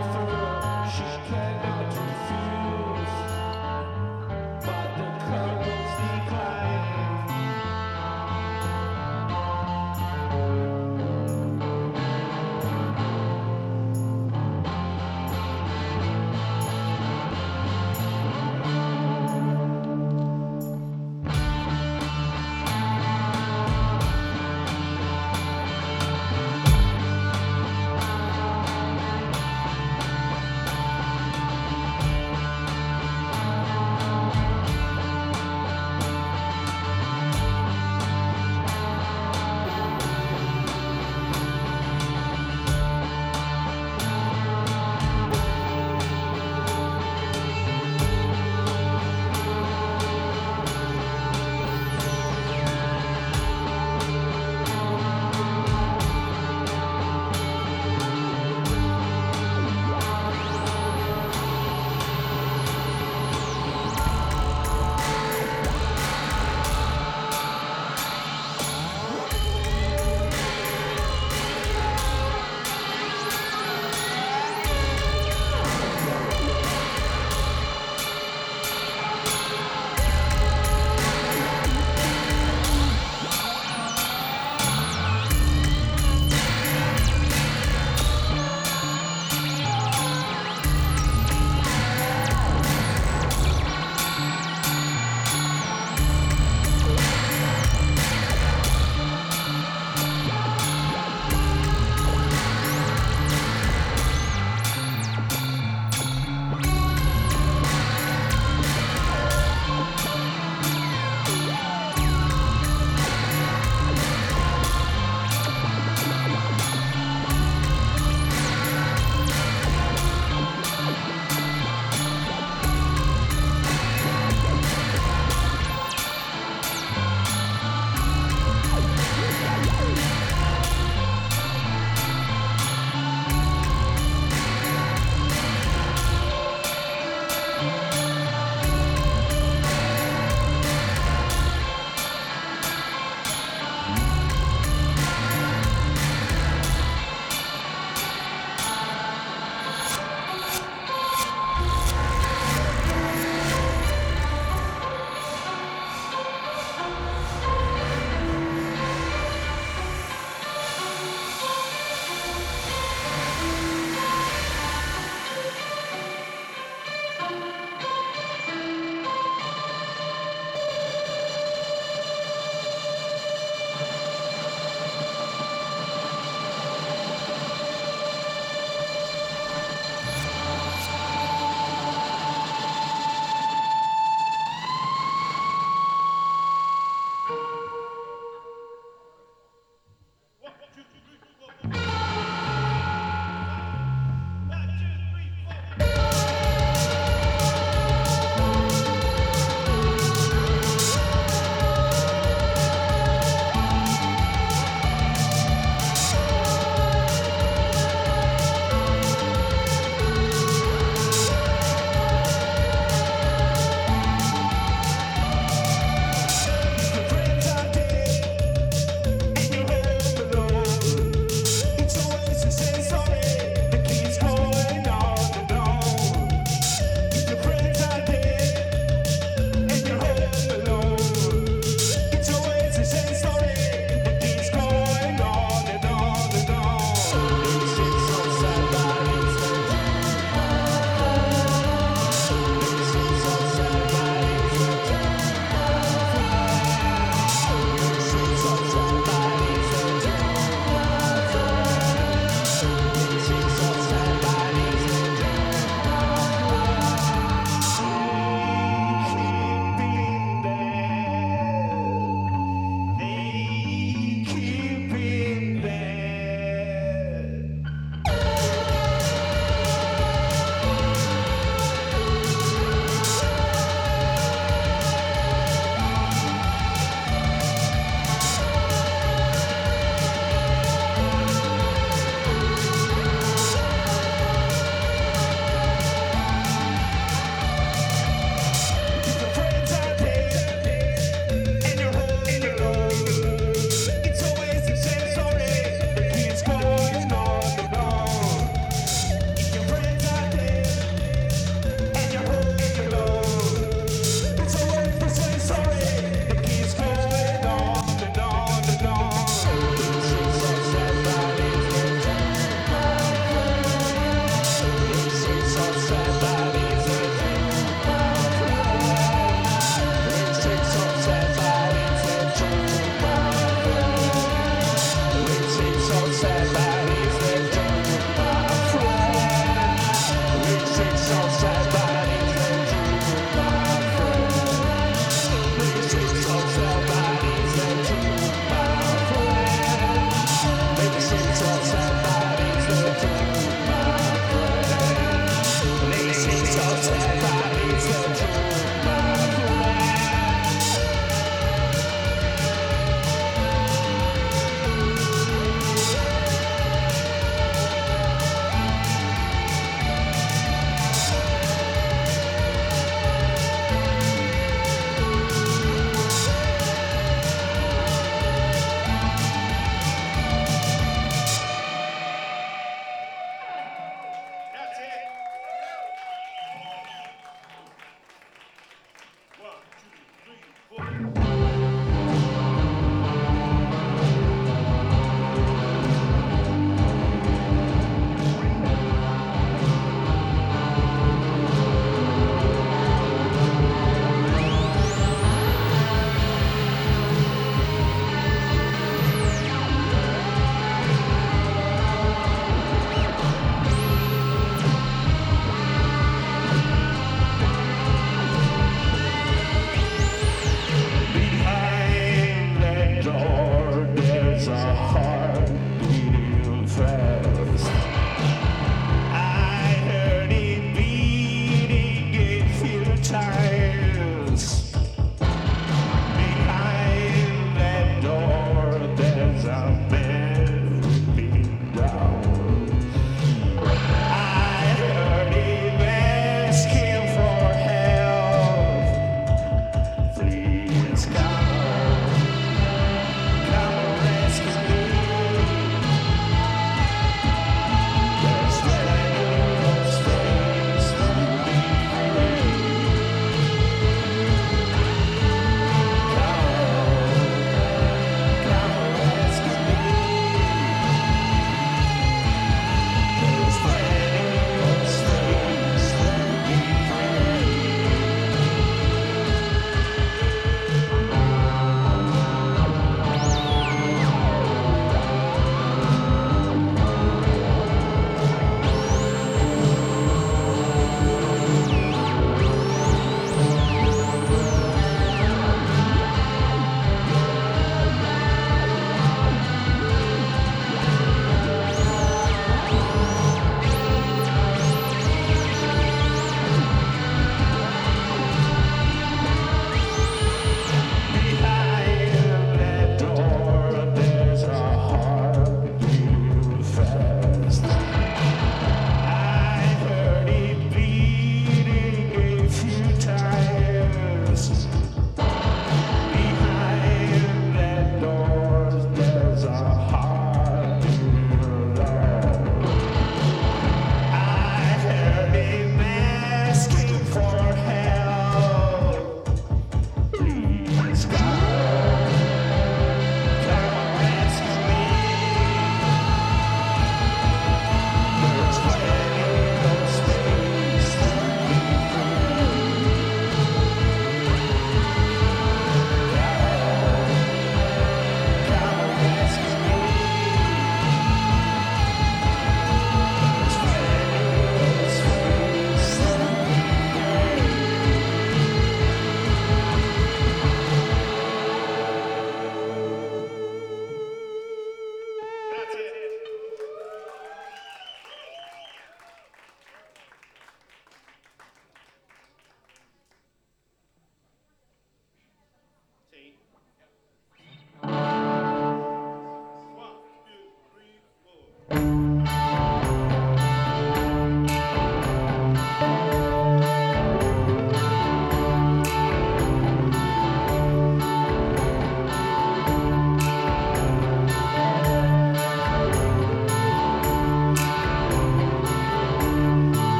Thank you.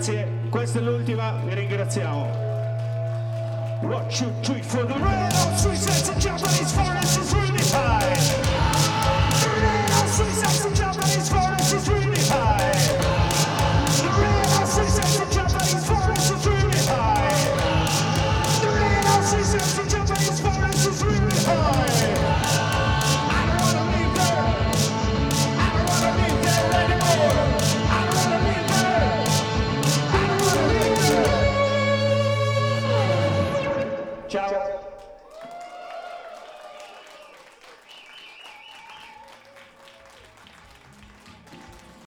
Grazie, questa è l'ultima, vi ringraziamo. One, two, three, for the red, three sets of Japanese forests is high.